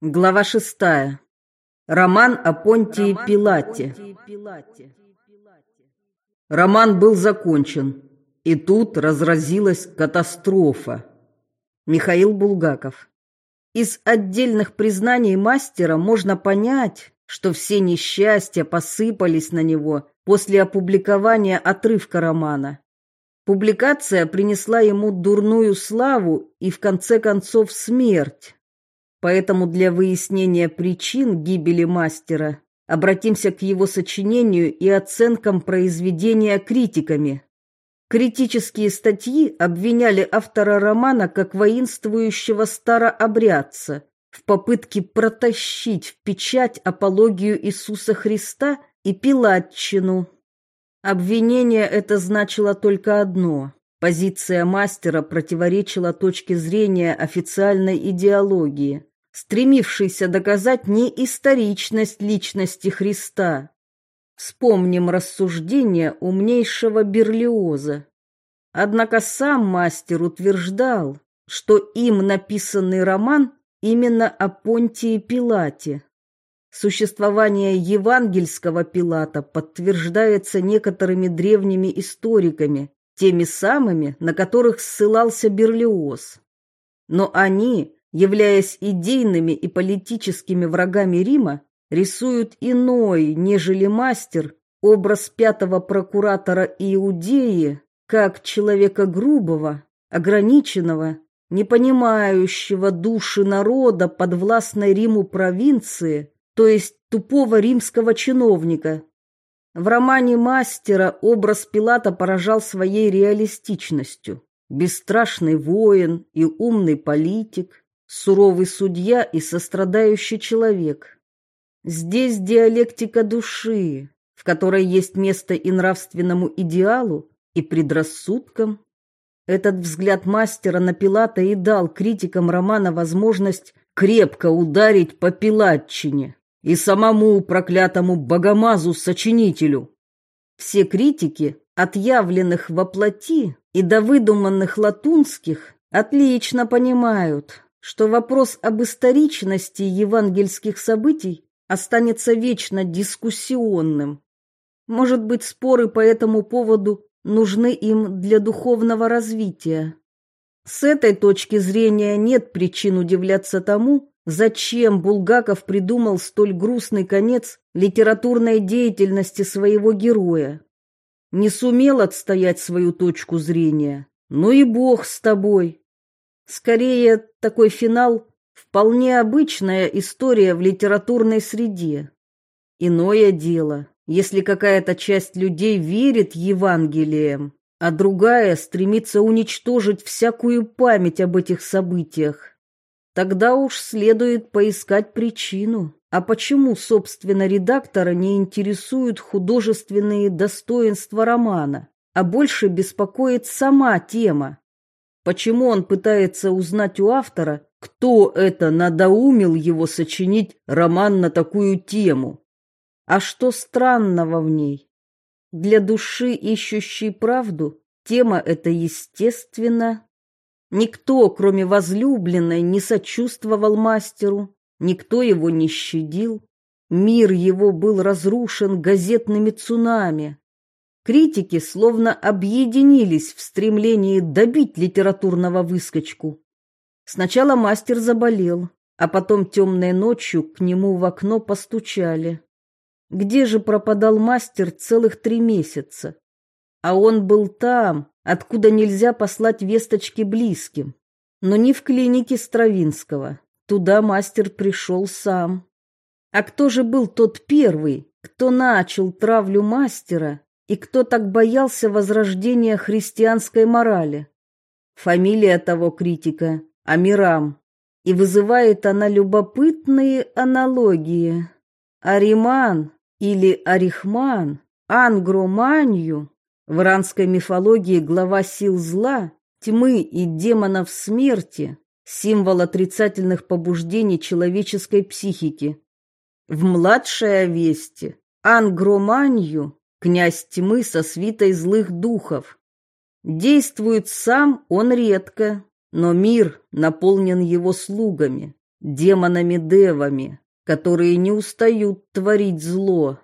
Глава шестая. Роман о Понтии Пилате. Роман был закончен, и тут разразилась катастрофа. Михаил Булгаков. Из отдельных признаний мастера можно понять, что все несчастья посыпались на него после опубликования отрывка романа. Публикация принесла ему дурную славу и в конце концов смерть. Поэтому для выяснения причин гибели мастера обратимся к его сочинению и оценкам произведения критиками. Критические статьи обвиняли автора романа как воинствующего старообрядца в попытке протащить в печать апологию Иисуса Христа и Пилатчину. Обвинение это значило только одно – Позиция мастера противоречила точке зрения официальной идеологии стремившийся доказать неисторичность личности Христа. Вспомним рассуждения умнейшего Берлиоза. Однако сам мастер утверждал, что им написанный роман именно о Понтии Пилате. Существование евангельского Пилата подтверждается некоторыми древними историками, теми самыми, на которых ссылался Берлиоз. Но они являясь идейными и политическими врагами Рима, рисуют иной, нежели мастер, образ пятого прокуратора Иудеи, как человека грубого, ограниченного, не понимающего души народа подвластной Риму провинции, то есть тупого римского чиновника. В романе «Мастера» образ Пилата поражал своей реалистичностью. Бесстрашный воин и умный политик, суровый судья и сострадающий человек. Здесь диалектика души, в которой есть место и нравственному идеалу, и предрассудкам. Этот взгляд мастера на Пилата и дал критикам романа возможность крепко ударить по Пилатчине и самому проклятому богомазу-сочинителю. Все критики, отъявленных во плоти и до выдуманных латунских, отлично понимают, что вопрос об историчности евангельских событий останется вечно дискуссионным. Может быть, споры по этому поводу нужны им для духовного развития. С этой точки зрения нет причин удивляться тому, зачем Булгаков придумал столь грустный конец литературной деятельности своего героя. Не сумел отстоять свою точку зрения. Ну и бог с тобой. Скорее, такой финал – вполне обычная история в литературной среде. Иное дело, если какая-то часть людей верит Евангелиям, а другая стремится уничтожить всякую память об этих событиях. Тогда уж следует поискать причину. А почему, собственно, редактора не интересуют художественные достоинства романа, а больше беспокоит сама тема? Почему он пытается узнать у автора, кто это надоумил его сочинить роман на такую тему? А что странного в ней? Для души, ищущей правду, тема эта естественно. Никто, кроме возлюбленной, не сочувствовал мастеру, никто его не щадил. Мир его был разрушен газетными цунами. Критики словно объединились в стремлении добить литературного выскочку. Сначала мастер заболел, а потом темной ночью к нему в окно постучали. Где же пропадал мастер целых три месяца? А он был там, откуда нельзя послать весточки близким. Но не в клинике Стравинского. Туда мастер пришел сам. А кто же был тот первый, кто начал травлю мастера и кто так боялся возрождения христианской морали? Фамилия того критика – Амирам. И вызывает она любопытные аналогии. Ариман или Арихман, Ангроманью, в иранской мифологии глава сил зла, тьмы и демонов смерти, символ отрицательных побуждений человеческой психики. В младшей Овесте Ангроманью князь тьмы со свитой злых духов. Действует сам он редко, но мир наполнен его слугами, демонами-девами, которые не устают творить зло.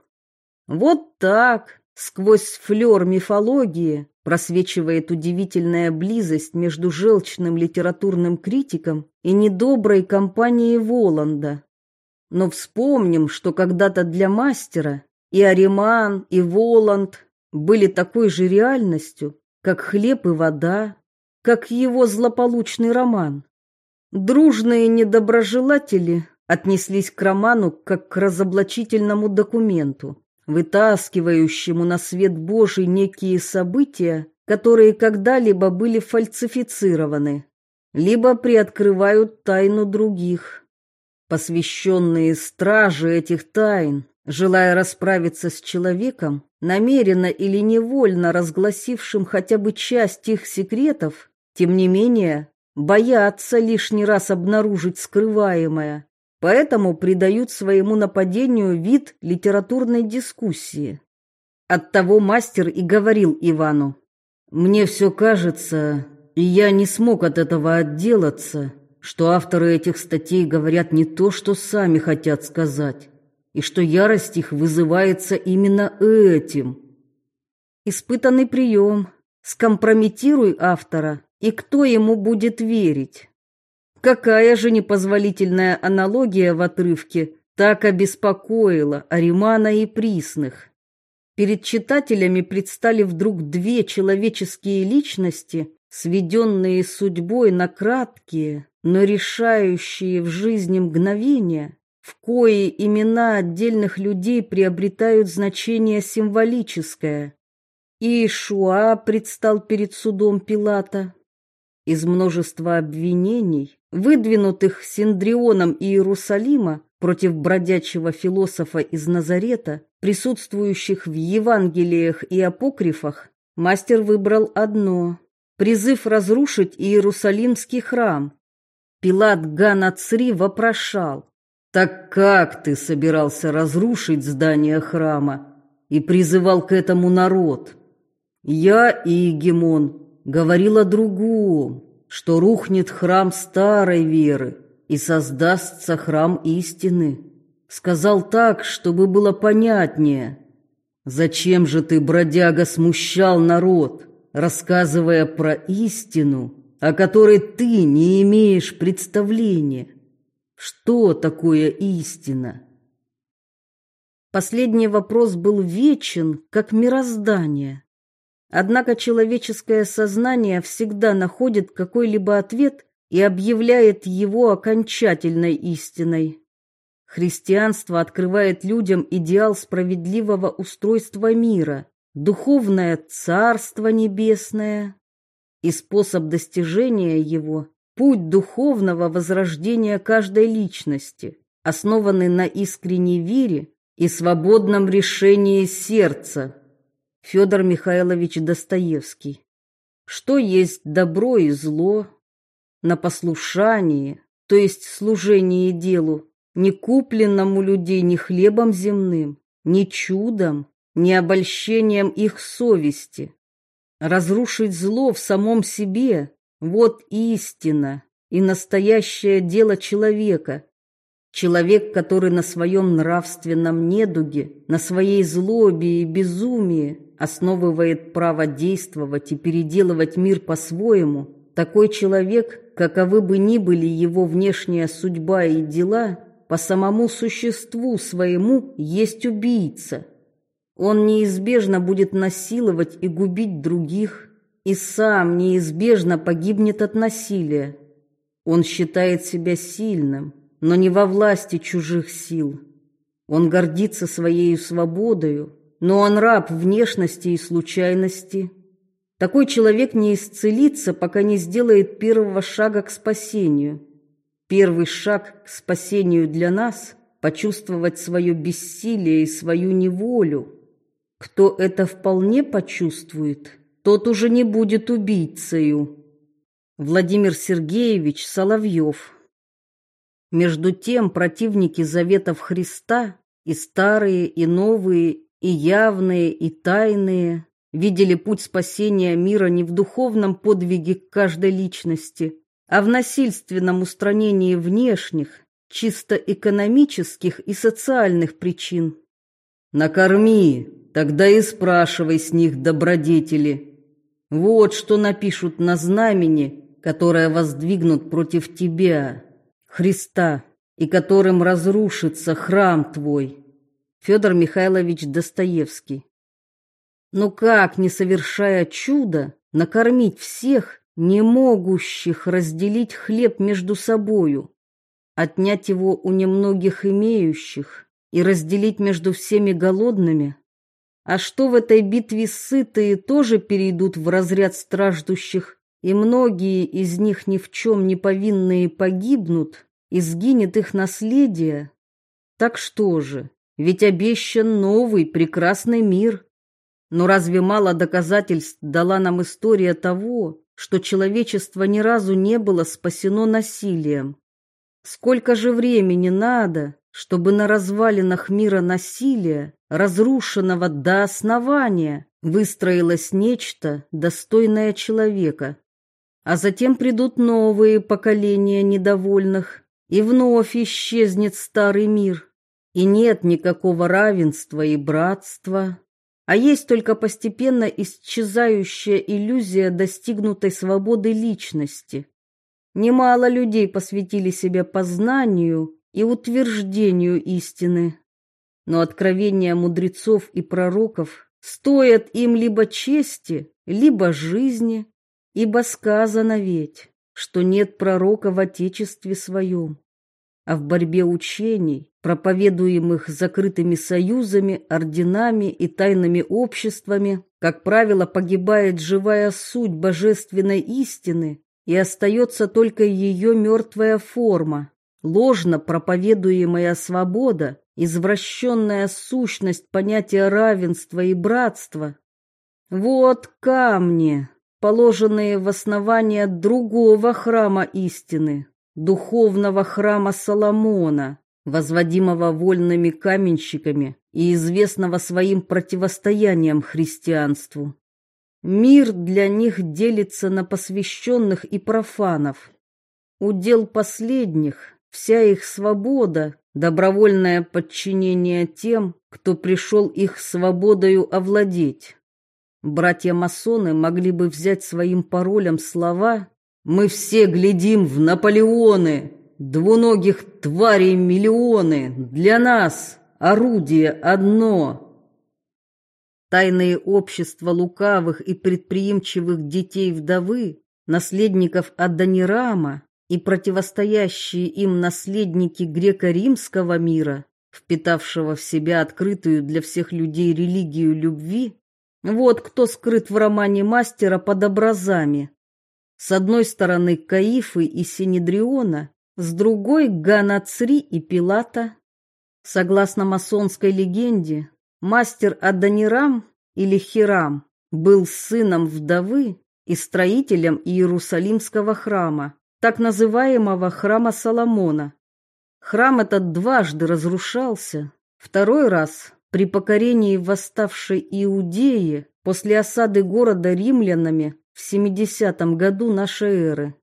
Вот так, сквозь флер мифологии, просвечивает удивительная близость между желчным литературным критиком и недоброй компанией Воланда. Но вспомним, что когда-то для мастера и Ариман, и Воланд были такой же реальностью, как хлеб и вода, как его злополучный роман. Дружные недоброжелатели отнеслись к роману как к разоблачительному документу, вытаскивающему на свет Божий некие события, которые когда-либо были фальсифицированы, либо приоткрывают тайну других. Посвященные стражи этих тайн, желая расправиться с человеком, намеренно или невольно разгласившим хотя бы часть их секретов, тем не менее, боятся лишний раз обнаружить скрываемое, поэтому придают своему нападению вид литературной дискуссии. Оттого мастер и говорил Ивану, «Мне все кажется, и я не смог от этого отделаться, что авторы этих статей говорят не то, что сами хотят сказать, и что ярость их вызывается именно этим». Испытанный прием. Скомпрометируй автора, и кто ему будет верить? Какая же непозволительная аналогия в отрывке так обеспокоила Аримана и Присных. Перед читателями предстали вдруг две человеческие личности, сведенные судьбой на краткие, но решающие в жизни мгновения, в кои имена отдельных людей приобретают значение символическое. И Ишуа предстал перед судом Пилата. Из множества обвинений выдвинутых Синдрионом Иерусалима против бродячего философа из Назарета, присутствующих в Евангелиях и апокрифах, мастер выбрал одно – призыв разрушить Иерусалимский храм. Пилат Ганацри вопрошал, «Так как ты собирался разрушить здание храма?» и призывал к этому народ. Я, и Егемон говорил о другом, что рухнет храм старой веры и создастся храм истины. Сказал так, чтобы было понятнее. Зачем же ты, бродяга, смущал народ, рассказывая про истину, о которой ты не имеешь представления? Что такое истина? Последний вопрос был вечен, как мироздание. Однако человеческое сознание всегда находит какой-либо ответ и объявляет его окончательной истиной. Христианство открывает людям идеал справедливого устройства мира, духовное Царство Небесное и способ достижения его – путь духовного возрождения каждой личности, основанный на искренней вере и свободном решении сердца. Федор Михайлович Достоевский. Что есть добро и зло? На послушании, то есть служении делу, не купленному людей ни хлебом земным, ни чудом, ни обольщением их совести. Разрушить зло в самом себе – вот истина и настоящее дело человека, Человек, который на своем нравственном недуге, на своей злобе и безумии основывает право действовать и переделывать мир по-своему, такой человек, каковы бы ни были его внешняя судьба и дела, по самому существу своему есть убийца. Он неизбежно будет насиловать и губить других, и сам неизбежно погибнет от насилия. Он считает себя сильным, но не во власти чужих сил. Он гордится своей свободою, но он раб внешности и случайности. Такой человек не исцелится, пока не сделает первого шага к спасению. Первый шаг к спасению для нас – почувствовать свое бессилие и свою неволю. Кто это вполне почувствует, тот уже не будет убийцею. Владимир Сергеевич Соловьев между тем противники заветов Христа, и старые, и новые, и явные, и тайные, видели путь спасения мира не в духовном подвиге каждой личности, а в насильственном устранении внешних, чисто экономических и социальных причин. Накорми, тогда и спрашивай с них добродетели. Вот что напишут на знамени, которое воздвигнут против тебя, Христа, и которым разрушится храм твой. Федор Михайлович Достоевский. Но как, не совершая чуда, накормить всех, не могущих разделить хлеб между собою, отнять его у немногих имеющих и разделить между всеми голодными? А что в этой битве сытые тоже перейдут в разряд страждущих, и многие из них ни в чем не повинные погибнут, и сгинет их наследие? Так что же, ведь обещан новый прекрасный мир, но разве мало доказательств дала нам история того, что человечество ни разу не было спасено насилием? Сколько же времени надо, чтобы на развалинах мира насилия, разрушенного до основания, выстроилось нечто, достойное человека? А затем придут новые поколения недовольных, и вновь исчезнет старый мир, и нет никакого равенства и братства а есть только постепенно исчезающая иллюзия достигнутой свободы личности. Немало людей посвятили себя познанию и утверждению истины, но откровения мудрецов и пророков стоят им либо чести, либо жизни, ибо сказано ведь, что нет пророка в Отечестве своем а в борьбе учений, проповедуемых закрытыми союзами, орденами и тайными обществами, как правило, погибает живая суть божественной истины и остается только ее мертвая форма, ложно проповедуемая свобода, извращенная сущность понятия равенства и братства. Вот камни, положенные в основание другого храма истины, духовного храма Соломона, возводимого вольными каменщиками и известного своим противостоянием христианству. Мир для них делится на посвященных и профанов. Удел последних вся их свобода, добровольное подчинение тем, кто пришел их свободою овладеть. Братья-масоны могли бы взять своим паролем слова мы все глядим в Наполеоны, двуногих тварей миллионы, для нас орудие одно. Тайные общества лукавых и предприимчивых детей вдовы, наследников Адонирама и противостоящие им наследники греко-римского мира, впитавшего в себя открытую для всех людей религию любви, вот кто скрыт в романе мастера под образами, с одной стороны Каифы и Синедриона, с другой Ганацри и Пилата. Согласно масонской легенде, мастер Адонирам или Хирам был сыном вдовы и строителем Иерусалимского храма, так называемого храма Соломона. Храм этот дважды разрушался, второй раз при покорении восставшей Иудеи после осады города римлянами в 70 году нашей эры.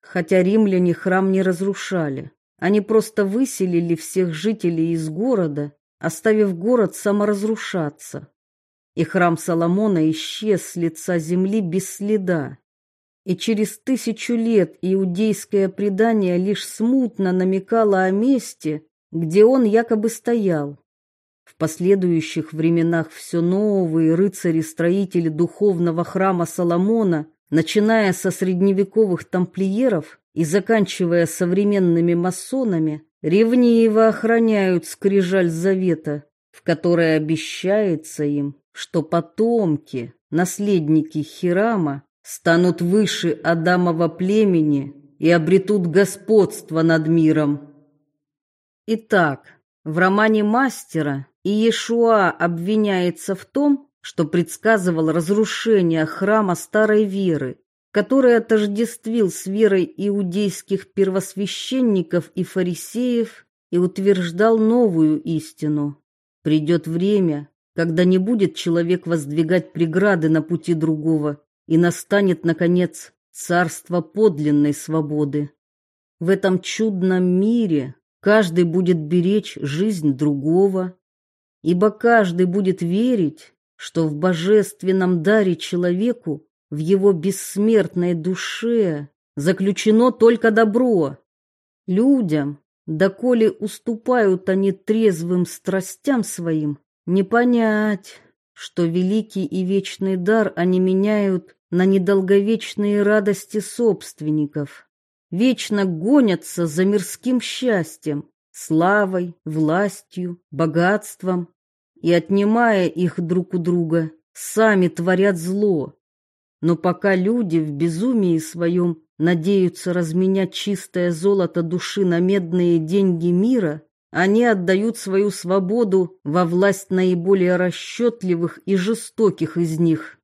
Хотя римляне храм не разрушали, они просто выселили всех жителей из города, оставив город саморазрушаться. И храм Соломона исчез с лица земли без следа. И через тысячу лет иудейское предание лишь смутно намекало о месте, где он якобы стоял. В последующих временах все новые рыцари-строители духовного храма Соломона, начиная со средневековых тамплиеров и заканчивая современными масонами, ревниво охраняют скрижаль завета, в которой обещается им, что потомки, наследники Хирама, станут выше Адамова племени и обретут господство над миром. Итак, в романе «Мастера» Иешуа обвиняется в том, что предсказывал разрушение храма старой веры, который отождествил с верой иудейских первосвященников и фарисеев и утверждал новую истину. Придет время, когда не будет человек воздвигать преграды на пути другого, и настанет, наконец, царство подлинной свободы. В этом чудном мире каждый будет беречь жизнь другого, ибо каждый будет верить, что в божественном даре человеку, в его бессмертной душе, заключено только добро. Людям, доколе уступают они трезвым страстям своим, не понять, что великий и вечный дар они меняют на недолговечные радости собственников, вечно гонятся за мирским счастьем, славой, властью, богатством, и, отнимая их друг у друга, сами творят зло. Но пока люди в безумии своем надеются разменять чистое золото души на медные деньги мира, они отдают свою свободу во власть наиболее расчетливых и жестоких из них.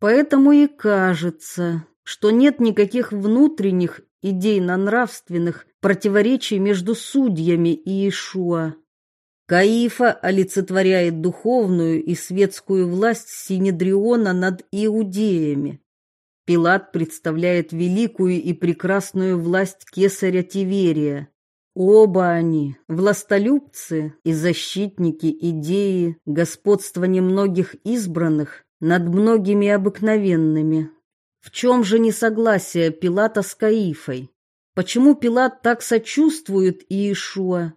Поэтому и кажется, что нет никаких внутренних идейно-нравственных противоречий между судьями и Ишуа. Каифа олицетворяет духовную и светскую власть Синедриона над иудеями. Пилат представляет великую и прекрасную власть кесаря Тиверия. Оба они – властолюбцы и защитники идеи господства немногих избранных над многими обыкновенными. В чем же несогласие Пилата с Каифой? Почему Пилат так сочувствует Иешуа?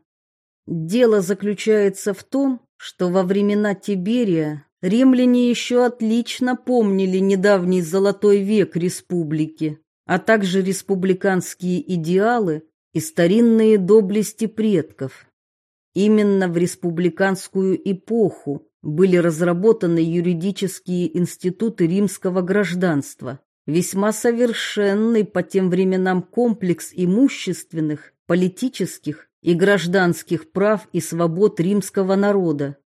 Дело заключается в том, что во времена Тиберия римляне еще отлично помнили недавний золотой век республики, а также республиканские идеалы и старинные доблести предков. Именно в республиканскую эпоху были разработаны юридические институты римского гражданства, весьма совершенный по тем временам комплекс имущественных, политических и гражданских прав и свобод римского народа.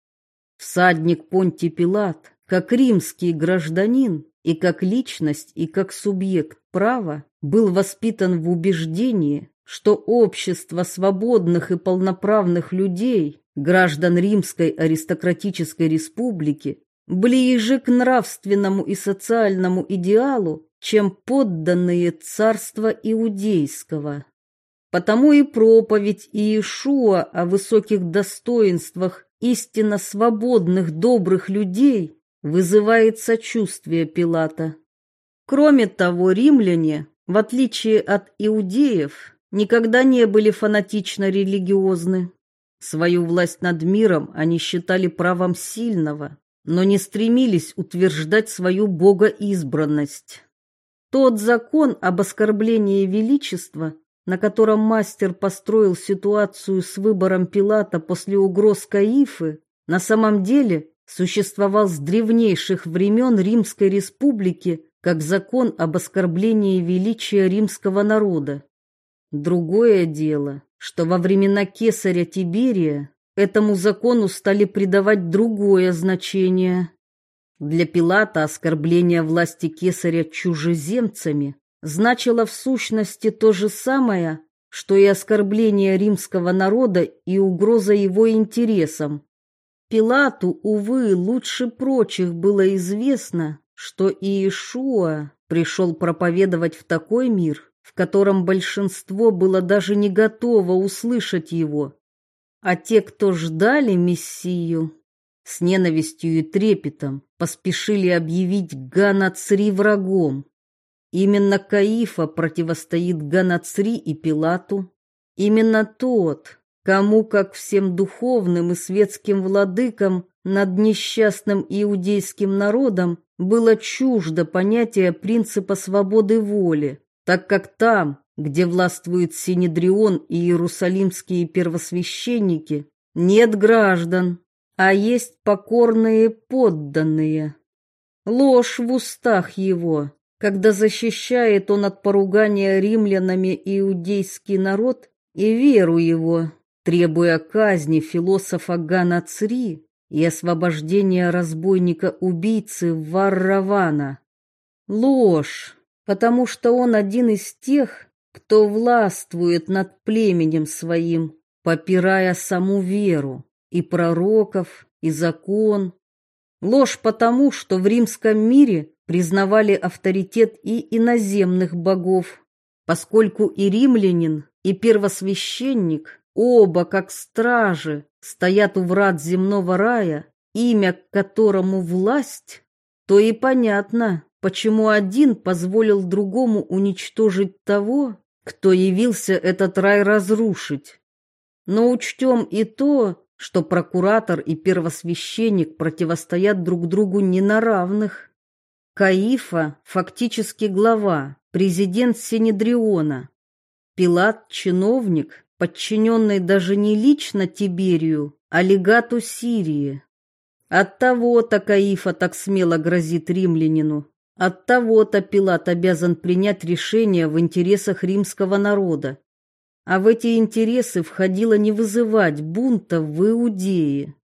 Всадник Понтий Пилат, как римский гражданин и как личность и как субъект права, был воспитан в убеждении, что общество свободных и полноправных людей, граждан Римской аристократической республики, ближе к нравственному и социальному идеалу, чем подданные царства иудейского. Потому и проповедь Иешуа о высоких достоинствах истинно свободных добрых людей вызывает сочувствие Пилата. Кроме того, римляне, в отличие от иудеев, никогда не были фанатично религиозны. Свою власть над миром они считали правом сильного, но не стремились утверждать свою богоизбранность. Тот закон об оскорблении величества, на котором мастер построил ситуацию с выбором Пилата после угроз Каифы, на самом деле существовал с древнейших времен Римской республики как закон об оскорблении величия римского народа. Другое дело, что во времена кесаря Тиберия Этому закону стали придавать другое значение. Для Пилата оскорбление власти кесаря чужеземцами значило в сущности то же самое, что и оскорбление римского народа и угроза его интересам. Пилату, увы, лучше прочих было известно, что Иешуа пришел проповедовать в такой мир, в котором большинство было даже не готово услышать его, а те, кто ждали Мессию, с ненавистью и трепетом поспешили объявить Ганацри врагом. Именно Каифа противостоит Ганацри и Пилату. Именно тот, кому, как всем духовным и светским владыкам над несчастным иудейским народом, было чуждо понятие принципа свободы воли, так как там, где властвует Синедрион и иерусалимские первосвященники, нет граждан, а есть покорные подданные. Ложь в устах его, когда защищает он от поругания римлянами иудейский народ и веру его, требуя казни философа Ганацри и освобождения разбойника-убийцы Варравана. Ложь, потому что он один из тех, кто властвует над племенем своим, попирая саму веру, и пророков, и закон. Ложь потому, что в римском мире признавали авторитет и иноземных богов, поскольку и римлянин, и первосвященник оба, как стражи, стоят у врат земного рая, имя которому власть, то и понятно, почему один позволил другому уничтожить того, кто явился этот рай разрушить. Но учтем и то, что прокуратор и первосвященник противостоят друг другу не на равных. Каифа фактически глава, президент Синедриона. Пилат – чиновник, подчиненный даже не лично Тиберию, а легату Сирии. Оттого-то Каифа так смело грозит римлянину. Оттого-то Пилат обязан принять решение в интересах римского народа. А в эти интересы входило не вызывать бунта в Иудее.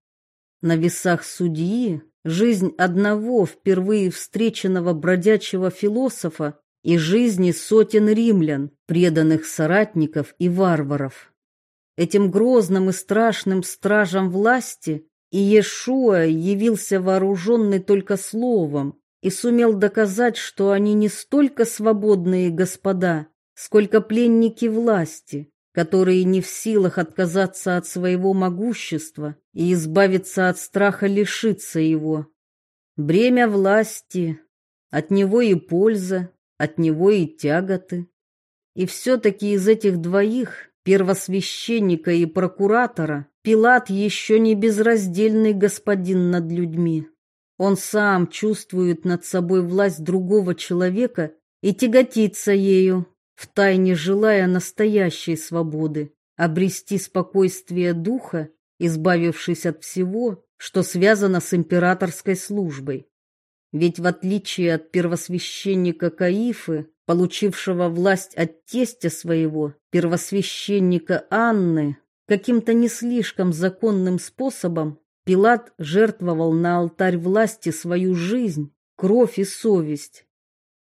На весах судьи жизнь одного впервые встреченного бродячего философа и жизни сотен римлян, преданных соратников и варваров. Этим грозным и страшным стражам власти Иешуа явился вооруженный только словом и сумел доказать, что они не столько свободные господа, сколько пленники власти, которые не в силах отказаться от своего могущества и избавиться от страха лишиться его. Бремя власти, от него и польза, от него и тяготы. И все-таки из этих двоих, первосвященника и прокуратора, Пилат еще не безраздельный господин над людьми. Он сам чувствует над собой власть другого человека и тяготится ею, втайне желая настоящей свободы, обрести спокойствие духа, избавившись от всего, что связано с императорской службой. Ведь в отличие от первосвященника Каифы, получившего власть от тестя своего, первосвященника Анны, каким-то не слишком законным способом, Пилат жертвовал на алтарь власти свою жизнь, кровь и совесть.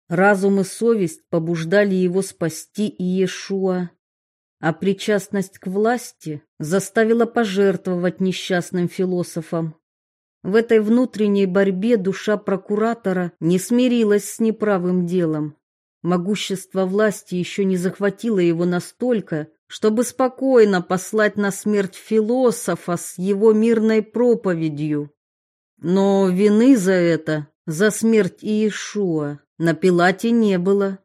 Разум и совесть побуждали его спасти Иешуа, а причастность к власти заставила пожертвовать несчастным философам. В этой внутренней борьбе душа прокуратора не смирилась с неправым делом. Могущество власти еще не захватило его настолько, чтобы спокойно послать на смерть философа с его мирной проповедью. Но вины за это, за смерть Иешуа, на Пилате не было.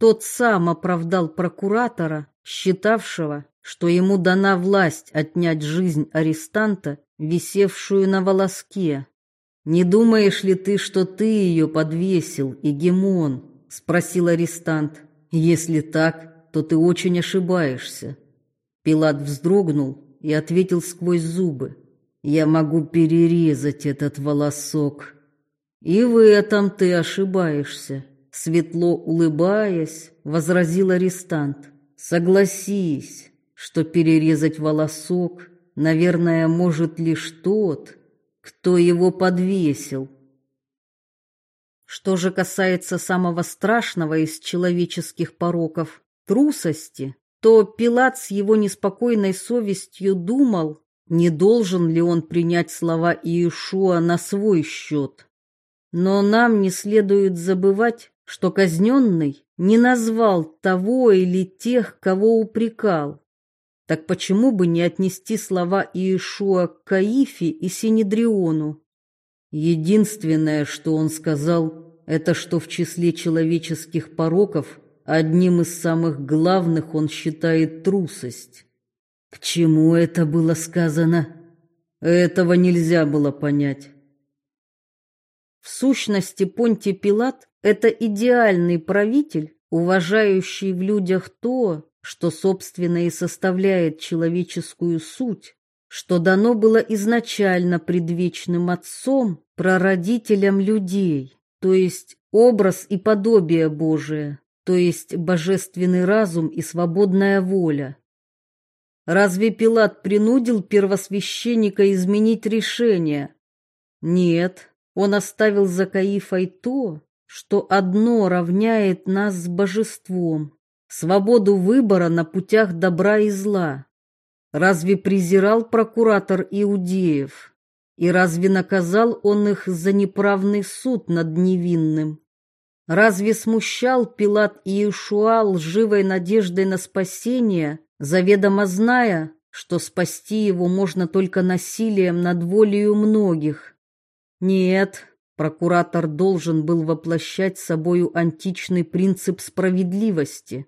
Тот сам оправдал прокуратора, считавшего, что ему дана власть отнять жизнь арестанта висевшую на волоске. «Не думаешь ли ты, что ты ее подвесил, Игемон?» — спросил арестант. «Если так, то ты очень ошибаешься». Пилат вздрогнул и ответил сквозь зубы. «Я могу перерезать этот волосок». «И в этом ты ошибаешься», — светло улыбаясь, возразил арестант. «Согласись, что перерезать волосок наверное, может лишь тот, кто его подвесил. Что же касается самого страшного из человеческих пороков трусости, то Пилат с его неспокойной совестью думал, не должен ли он принять слова Иешуа на свой счет. Но нам не следует забывать, что казненный не назвал того или тех, кого упрекал. Так почему бы не отнести слова Иешуа к Каифе и Синедриону? Единственное, что он сказал, это что в числе человеческих пороков одним из самых главных он считает трусость. К чему это было сказано? Этого нельзя было понять. В сущности, Понтий Пилат – это идеальный правитель, уважающий в людях то, что, собственно, и составляет человеческую суть, что дано было изначально предвечным Отцом, прародителем людей, то есть образ и подобие Божие, то есть божественный разум и свободная воля. Разве Пилат принудил первосвященника изменить решение? Нет, он оставил за Каифой то, что одно равняет нас с божеством, свободу выбора на путях добра и зла. Разве презирал прокуратор Иудеев? И разве наказал он их за неправный суд над невинным? Разве смущал Пилат Иешуа лживой надеждой на спасение, заведомо зная, что спасти его можно только насилием над волею многих. Нет, прокуратор должен был воплощать собою античный принцип справедливости.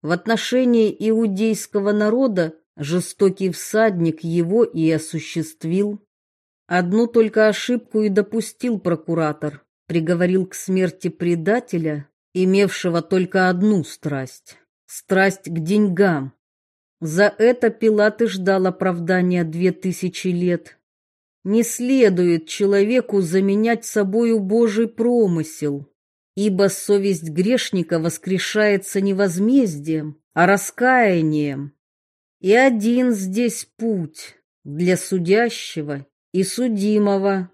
В отношении иудейского народа жестокий всадник его и осуществил. Одну только ошибку и допустил прокуратор, приговорил к смерти предателя, имевшего только одну страсть – страсть к деньгам. За это Пилат и ждал оправдания две тысячи лет. Не следует человеку заменять собою Божий промысел, ибо совесть грешника воскрешается не возмездием, а раскаянием. И один здесь путь для судящего и судимого.